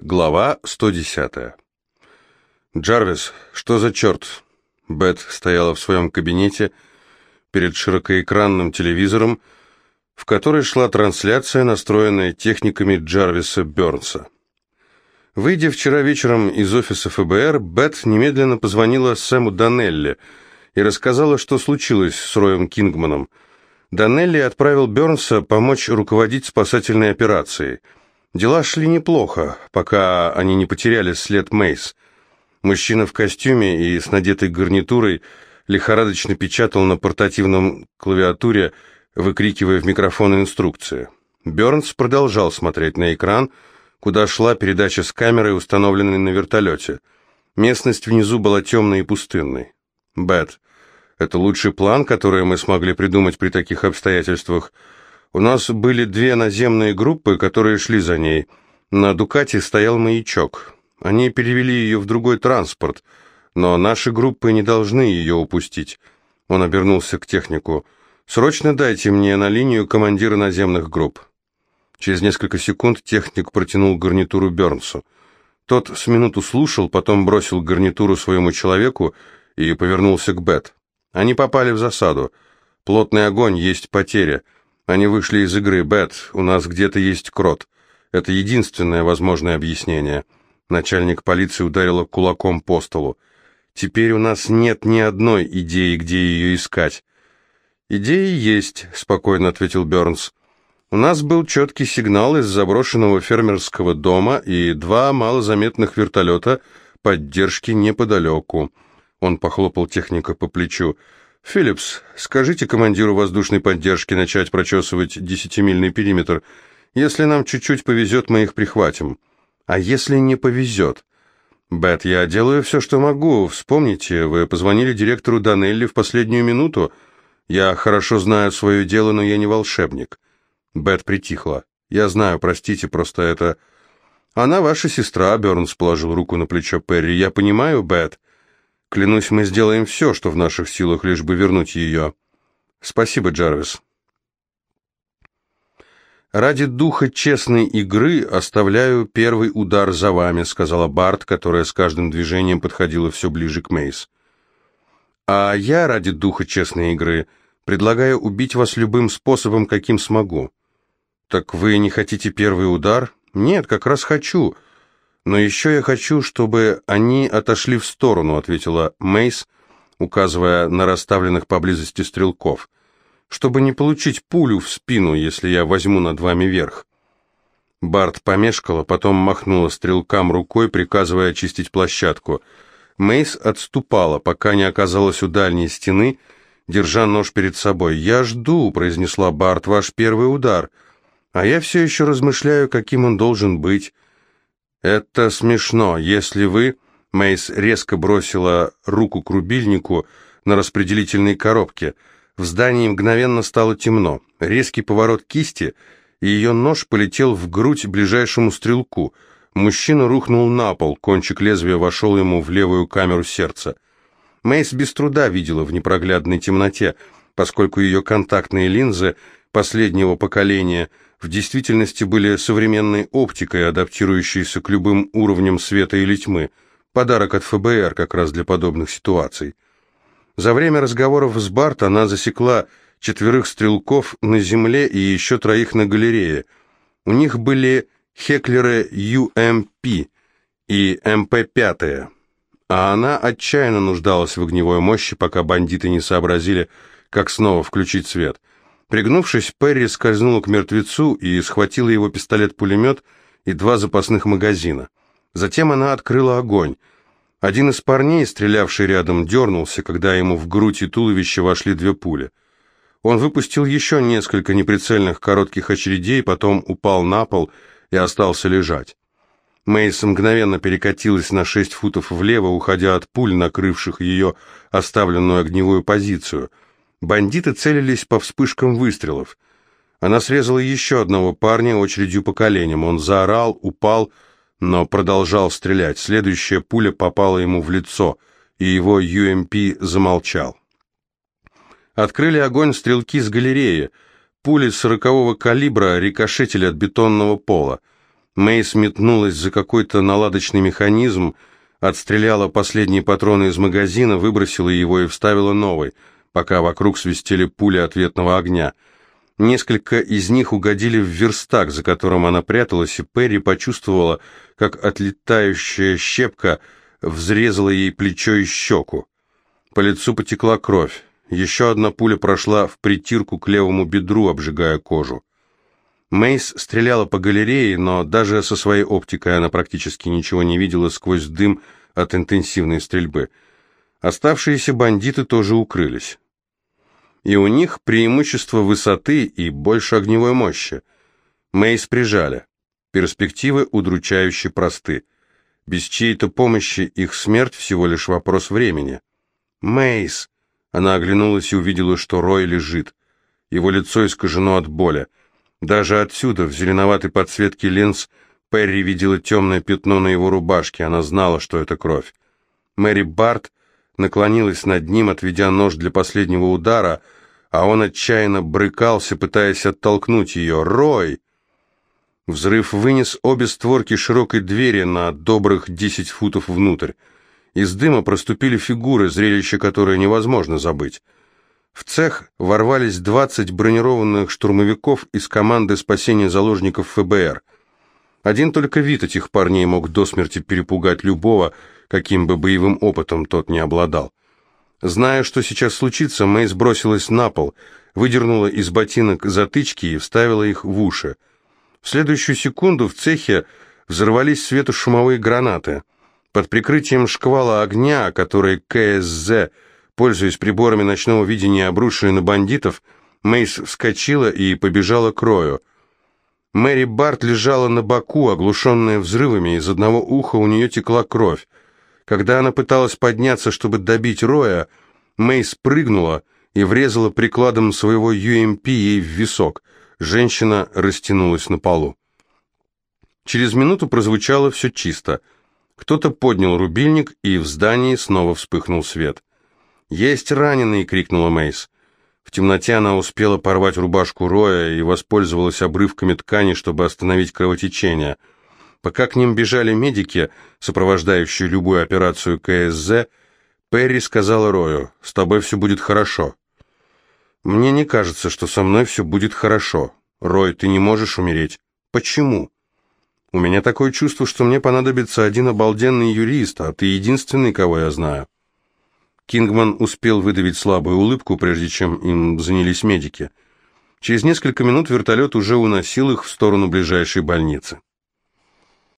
Глава 110. «Джарвис, что за черт?» Бет стояла в своем кабинете перед широкоэкранным телевизором, в которой шла трансляция, настроенная техниками Джарвиса Бернса. Выйдя вчера вечером из офиса ФБР, Бет немедленно позвонила Сэму Данелли и рассказала, что случилось с Роем Кингманом. Данелли отправил Бернса помочь руководить спасательной операцией – Дела шли неплохо, пока они не потеряли след Мейс. Мужчина в костюме и с надетой гарнитурой лихорадочно печатал на портативном клавиатуре, выкрикивая в микрофон инструкции. Бернс продолжал смотреть на экран, куда шла передача с камерой, установленной на вертолете. Местность внизу была темной и пустынной. «Бет, это лучший план, который мы смогли придумать при таких обстоятельствах», у нас были две наземные группы, которые шли за ней. На «Дукате» стоял маячок. Они перевели ее в другой транспорт, но наши группы не должны ее упустить. Он обернулся к технику. «Срочно дайте мне на линию командира наземных групп». Через несколько секунд техник протянул гарнитуру Бернсу. Тот с минуту слушал, потом бросил гарнитуру своему человеку и повернулся к Бет. Они попали в засаду. Плотный огонь, есть потеря. Они вышли из игры. Бет, у нас где-то есть крот. Это единственное возможное объяснение. Начальник полиции ударила кулаком по столу. Теперь у нас нет ни одной идеи, где ее искать. Идеи есть, спокойно ответил Бернс. У нас был четкий сигнал из заброшенного фермерского дома и два малозаметных вертолета поддержки неподалеку. Он похлопал техника по плечу. «Филлипс, скажите командиру воздушной поддержки начать прочесывать десятимильный периметр. Если нам чуть-чуть повезет, мы их прихватим. А если не повезет?» «Бет, я делаю все, что могу. Вспомните, вы позвонили директору Данелли в последнюю минуту. Я хорошо знаю свое дело, но я не волшебник». Бет притихла. «Я знаю, простите, просто это...» «Она ваша сестра», — Бернс положил руку на плечо Перри. «Я понимаю, Бет. Клянусь, мы сделаем все, что в наших силах, лишь бы вернуть ее. Спасибо, Джарвис. «Ради духа честной игры оставляю первый удар за вами», сказала Барт, которая с каждым движением подходила все ближе к Мейс. «А я ради духа честной игры предлагаю убить вас любым способом, каким смогу». «Так вы не хотите первый удар?» «Нет, как раз хочу. «Но еще я хочу, чтобы они отошли в сторону», — ответила Мейс, указывая на расставленных поблизости стрелков, «чтобы не получить пулю в спину, если я возьму над вами верх». Барт помешкала, потом махнула стрелкам рукой, приказывая очистить площадку. Мейс отступала, пока не оказалась у дальней стены, держа нож перед собой. «Я жду», — произнесла Барт, — «ваш первый удар». «А я все еще размышляю, каким он должен быть». «Это смешно. Если вы...» Мейс резко бросила руку к рубильнику на распределительной коробке. В здании мгновенно стало темно. Резкий поворот кисти, и ее нож полетел в грудь ближайшему стрелку. Мужчина рухнул на пол, кончик лезвия вошел ему в левую камеру сердца. Мейс без труда видела в непроглядной темноте, поскольку ее контактные линзы последнего поколения – в действительности были современной оптикой, адаптирующейся к любым уровням света или тьмы. Подарок от ФБР как раз для подобных ситуаций. За время разговоров с Барт она засекла четверых стрелков на земле и еще троих на галерее. У них были Хеклеры UMP и МП-5, а она отчаянно нуждалась в огневой мощи, пока бандиты не сообразили, как снова включить свет – Пригнувшись, Перри скользнула к мертвецу и схватила его пистолет-пулемет и два запасных магазина. Затем она открыла огонь. Один из парней, стрелявший рядом, дернулся, когда ему в грудь и туловище вошли две пули. Он выпустил еще несколько неприцельных коротких очередей, потом упал на пол и остался лежать. Мейс мгновенно перекатилась на шесть футов влево, уходя от пуль, накрывших ее оставленную огневую позицию – Бандиты целились по вспышкам выстрелов. Она срезала еще одного парня очередью по коленям. Он заорал, упал, но продолжал стрелять. Следующая пуля попала ему в лицо, и его UMP замолчал. Открыли огонь стрелки с галереи. Пули сорокового калибра рикошетили от бетонного пола. Мейс метнулась за какой-то наладочный механизм, отстреляла последние патроны из магазина, выбросила его и вставила новый, пока вокруг свистели пули ответного огня. Несколько из них угодили в верстак, за которым она пряталась, и Перри почувствовала, как отлетающая щепка взрезала ей плечо и щеку. По лицу потекла кровь. Еще одна пуля прошла в притирку к левому бедру, обжигая кожу. Мейс стреляла по галерее, но даже со своей оптикой она практически ничего не видела сквозь дым от интенсивной стрельбы. Оставшиеся бандиты тоже укрылись. И у них преимущество высоты и больше огневой мощи. Мейс прижали. Перспективы удручающе просты. Без чьей-то помощи их смерть всего лишь вопрос времени. «Мейс!» Она оглянулась и увидела, что Рой лежит. Его лицо искажено от боли. Даже отсюда, в зеленоватой подсветке линз, Перри видела темное пятно на его рубашке. Она знала, что это кровь. Мэри Барт наклонилась над ним, отведя нож для последнего удара, а он отчаянно брыкался, пытаясь оттолкнуть ее. «Рой!» Взрыв вынес обе створки широкой двери на добрых десять футов внутрь. Из дыма проступили фигуры, зрелище которое невозможно забыть. В цех ворвались 20 бронированных штурмовиков из команды спасения заложников ФБР. Один только вид этих парней мог до смерти перепугать любого, каким бы боевым опытом тот не обладал. Зная, что сейчас случится, Мэй сбросилась на пол, выдернула из ботинок затычки и вставила их в уши. В следующую секунду в цехе взорвались светошумовые гранаты – под прикрытием шквала огня, который КСЗ, пользуясь приборами ночного видения, обрушили на бандитов, Мейс вскочила и побежала к Рою. Мэри Барт лежала на боку, оглушенная взрывами, из одного уха у нее текла кровь. Когда она пыталась подняться, чтобы добить Роя, Мейс прыгнула и врезала прикладом своего UMP ей в висок. Женщина растянулась на полу. Через минуту прозвучало все чисто — кто-то поднял рубильник, и в здании снова вспыхнул свет. «Есть раненый!» — крикнула Мейс. В темноте она успела порвать рубашку Роя и воспользовалась обрывками ткани, чтобы остановить кровотечение. Пока к ним бежали медики, сопровождающие любую операцию КСЗ, Перри сказала Рою, «С тобой все будет хорошо». «Мне не кажется, что со мной все будет хорошо. Рой, ты не можешь умереть». «Почему?» У меня такое чувство, что мне понадобится один обалденный юрист, а ты единственный, кого я знаю». Кингман успел выдавить слабую улыбку, прежде чем им занялись медики. Через несколько минут вертолет уже уносил их в сторону ближайшей больницы.